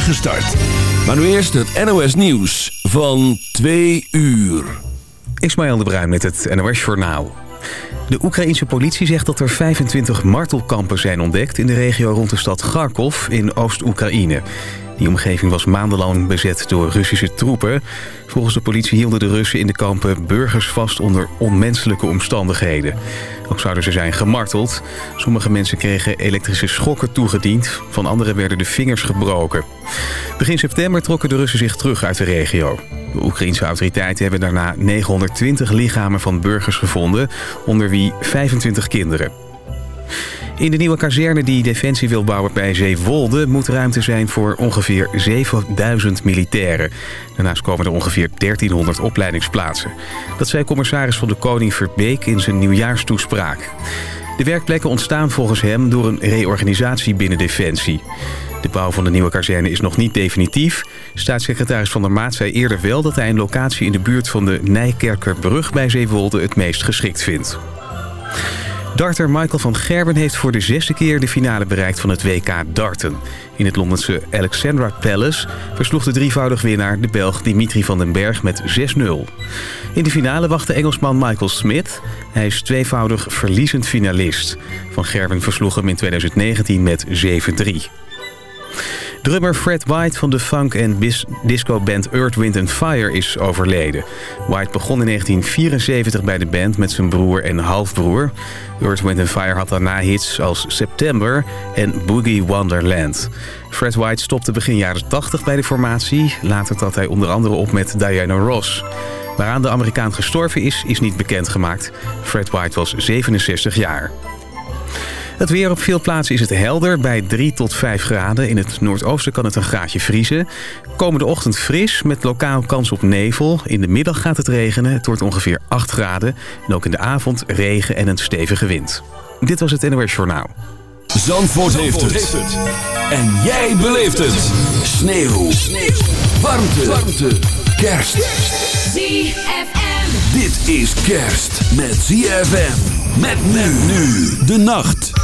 start. Maar nu eerst het NOS Nieuws van 2 uur. Ismaël de Bruin met het NOS Journaal. De Oekraïense politie zegt dat er 25 martelkampen zijn ontdekt... in de regio rond de stad Kharkov in Oost-Oekraïne. Die omgeving was maandenlang bezet door Russische troepen. Volgens de politie hielden de Russen in de kampen burgers vast onder onmenselijke omstandigheden. Ook zouden ze zijn gemarteld. Sommige mensen kregen elektrische schokken toegediend. Van anderen werden de vingers gebroken. Begin september trokken de Russen zich terug uit de regio. De Oekraïense autoriteiten hebben daarna 920 lichamen van burgers gevonden, onder wie 25 kinderen. In de nieuwe kazerne die Defensie wil bouwen bij Zeewolde... moet ruimte zijn voor ongeveer 7000 militairen. Daarnaast komen er ongeveer 1300 opleidingsplaatsen. Dat zei commissaris van de Koning Verbeek in zijn nieuwjaarstoespraak. De werkplekken ontstaan volgens hem door een reorganisatie binnen Defensie. De bouw van de nieuwe kazerne is nog niet definitief. Staatssecretaris Van der Maat zei eerder wel dat hij een locatie in de buurt van de Nijkerkerbrug bij Zeewolde het meest geschikt vindt. Darter Michael van Gerben heeft voor de zesde keer de finale bereikt van het WK darten. In het Londense Alexandra Palace versloeg de drievoudig winnaar de Belg Dimitri van den Berg met 6-0. In de finale wacht de Engelsman Michael Smith. Hij is tweevoudig verliezend finalist. Van Gerben versloeg hem in 2019 met 7-3. Drummer Fred White van de funk- en disco-band Earth, Wind Fire is overleden. White begon in 1974 bij de band met zijn broer en halfbroer. Earth, Wind Fire had daarna hits als September en Boogie Wonderland. Fred White stopte begin jaren 80 bij de formatie. Later trad hij onder andere op met Diana Ross. Waaraan de Amerikaan gestorven is, is niet bekendgemaakt. Fred White was 67 jaar. Het weer op veel plaatsen is het helder bij 3 tot 5 graden. In het noordoosten kan het een graadje vriezen. Komende ochtend fris met lokaal kans op nevel. In de middag gaat het regenen. Het wordt ongeveer 8 graden. En ook in de avond regen en een stevige wind. Dit was het NOS Journaal. Zandvoort, heeft, het. En jij beleeft het. Sneeuw. Sneeuw. Warmte. Warmte. Kerst. ZFM. Dit is kerst met ZFM. Met men nu de nacht.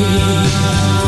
away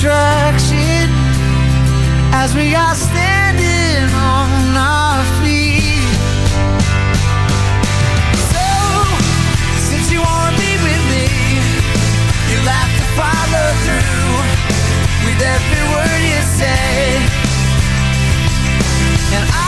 destruction as we are standing on our feet. So, since you wanna be with me, you'll have to follow through with every word you say. And I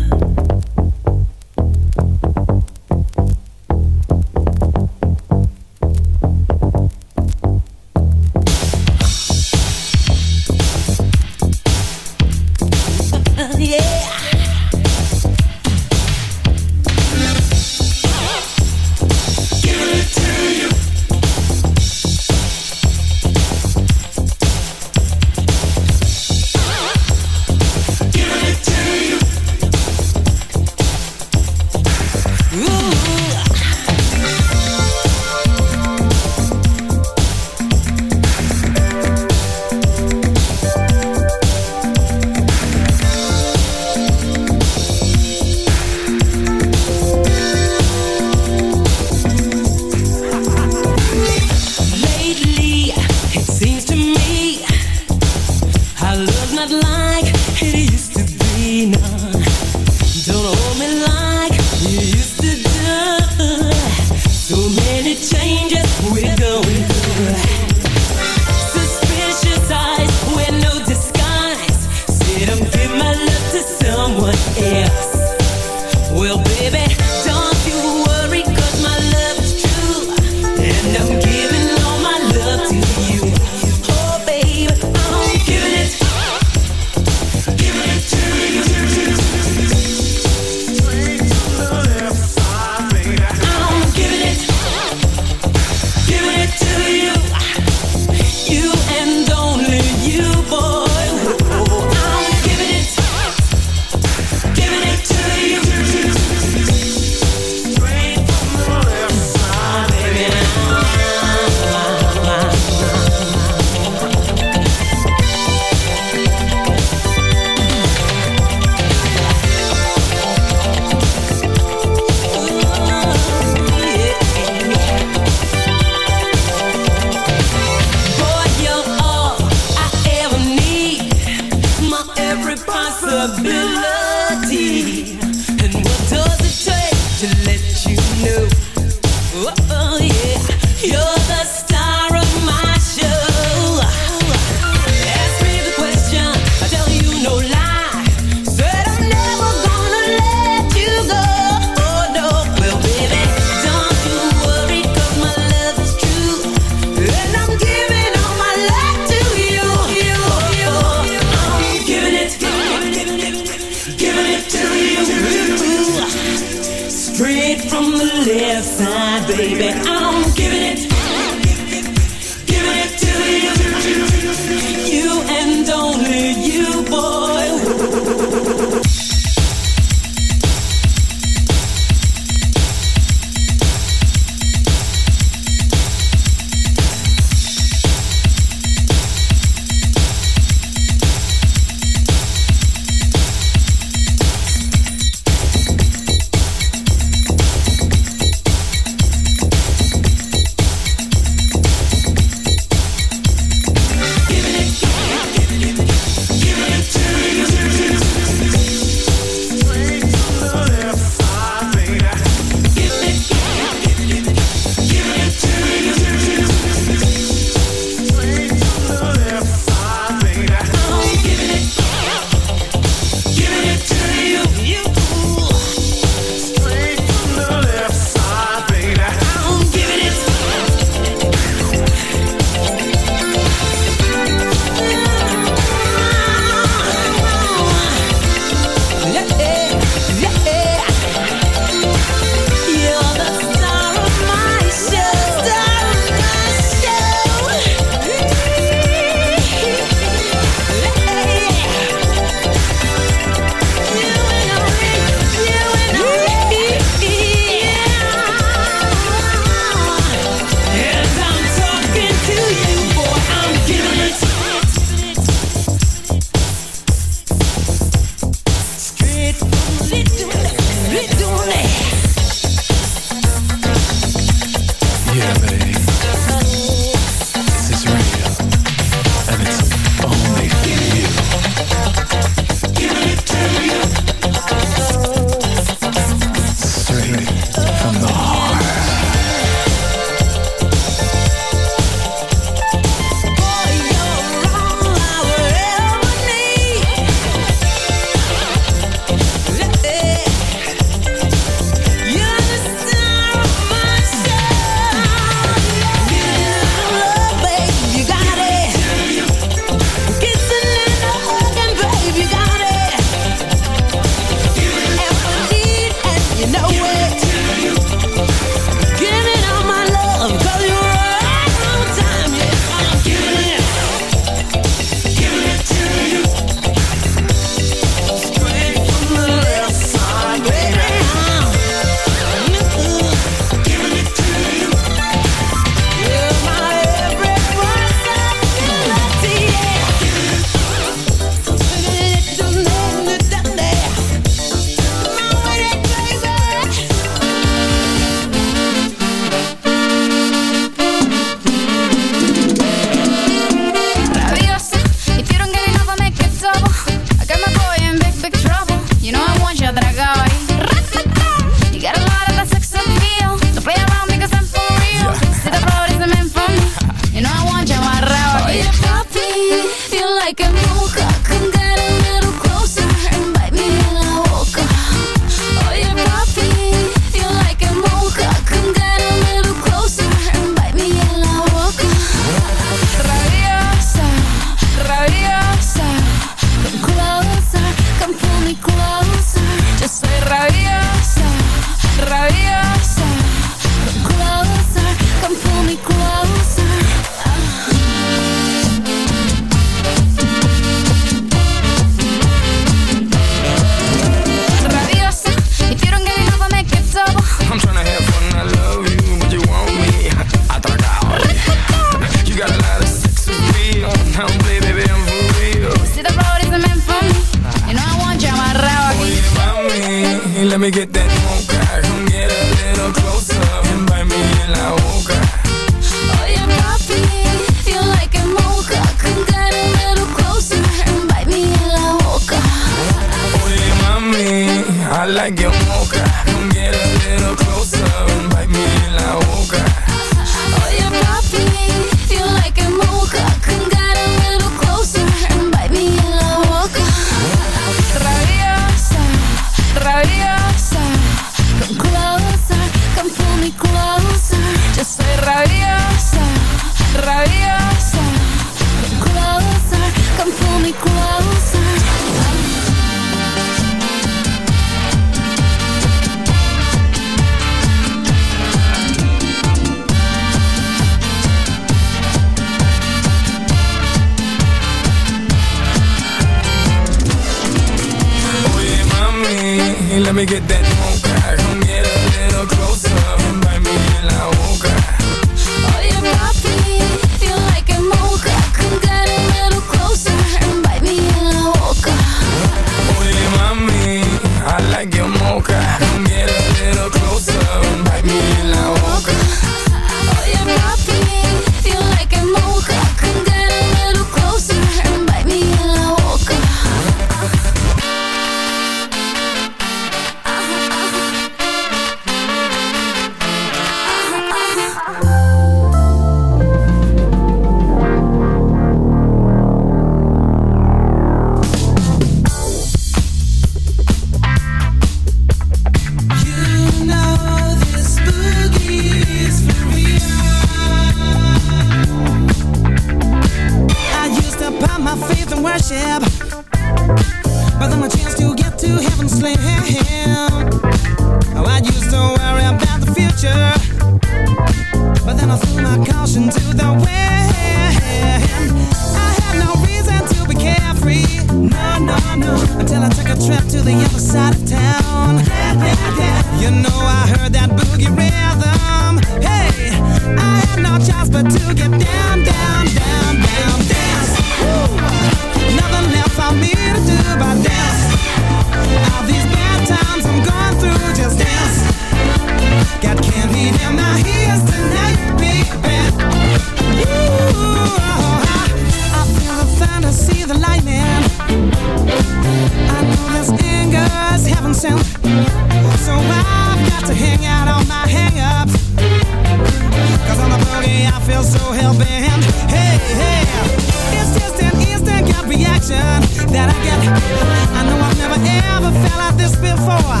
this before.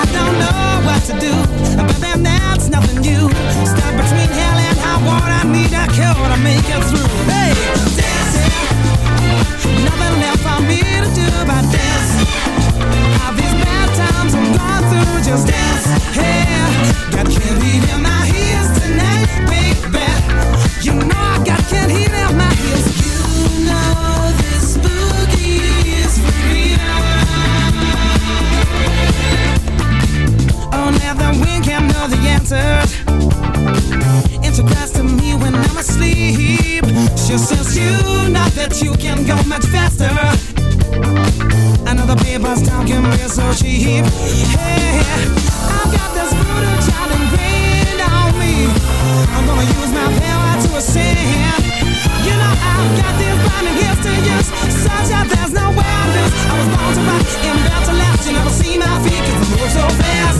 I don't know what to do, but then that's nothing new. Stuck between hell and high water, I need a cure to make it through. Hey, dancing, nothing left for me to do but dance. All these bad times I'm going through, just dance. Hey, got candy in my ears tonight, baby. answered. And to me when I'm asleep. She says, You know that you can go much faster. Another paper's town can be so cheap. Hey, I've got this brutal child ingrained on me. I'm gonna use my power to ascend. You know I've got these burning gifts to use, such that there's no way I lose. I was born to rock and bound to last. You never see my feet 'cause I move so fast.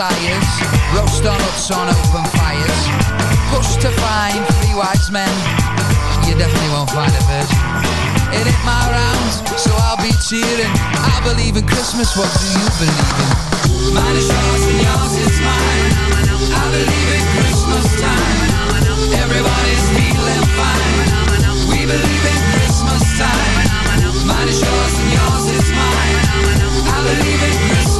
messiahs. Roast on huts on open fires. Push to find three wise men. You definitely won't find a virgin. It ain't my round, so I'll be cheering. I believe in Christmas, what do you believe in? Mine is yours and yours is mine. I believe in Christmas time. Everybody's feeling fine. We believe in Christmas time. Mine is yours and yours is mine. I believe in Christmas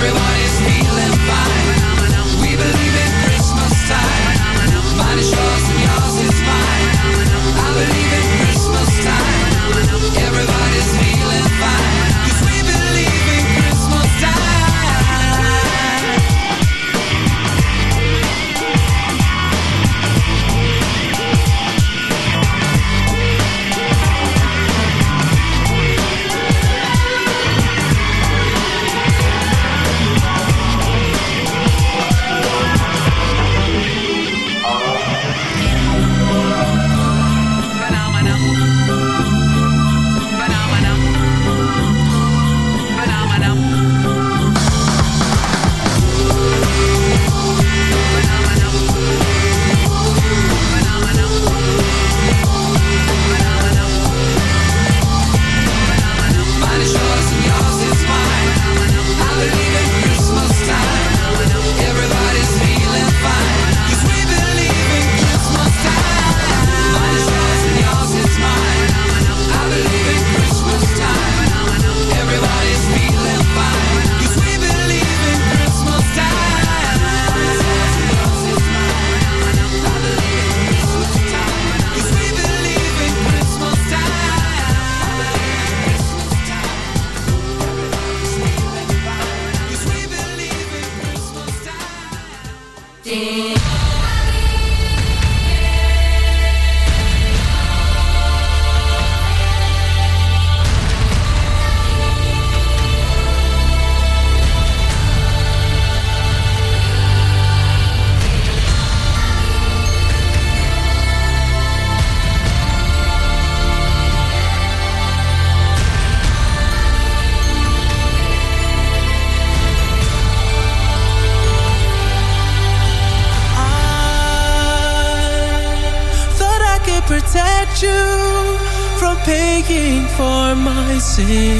Everybody's feeling fine. We believe in Christmas time. Body shows. see.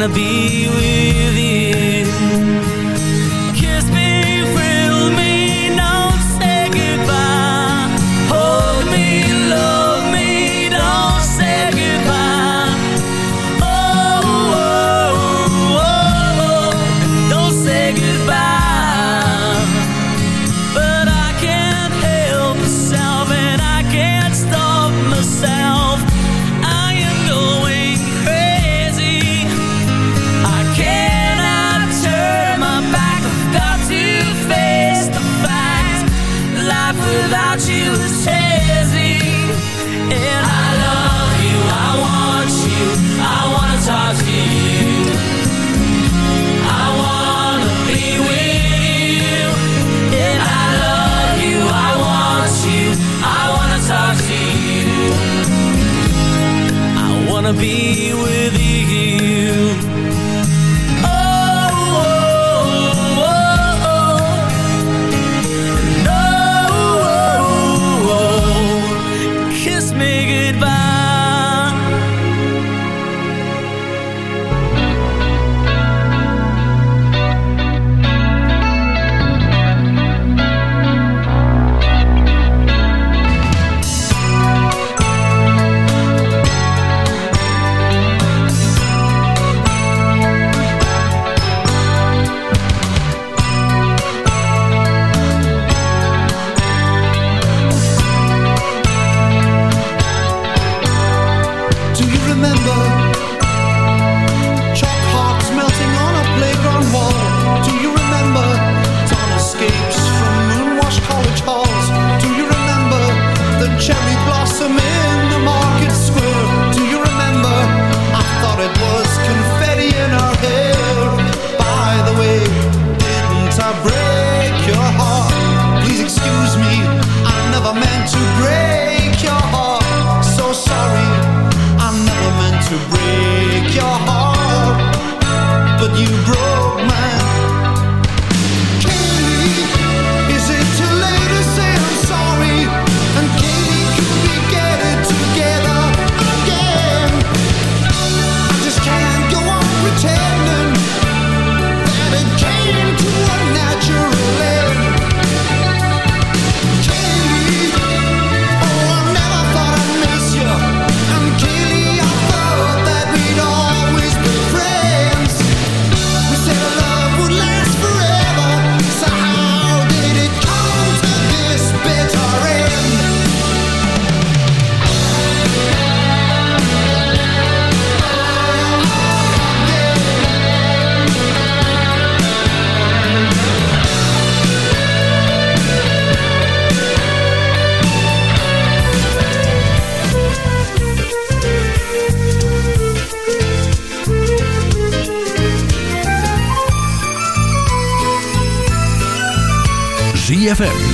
wanna be with you. wanna be with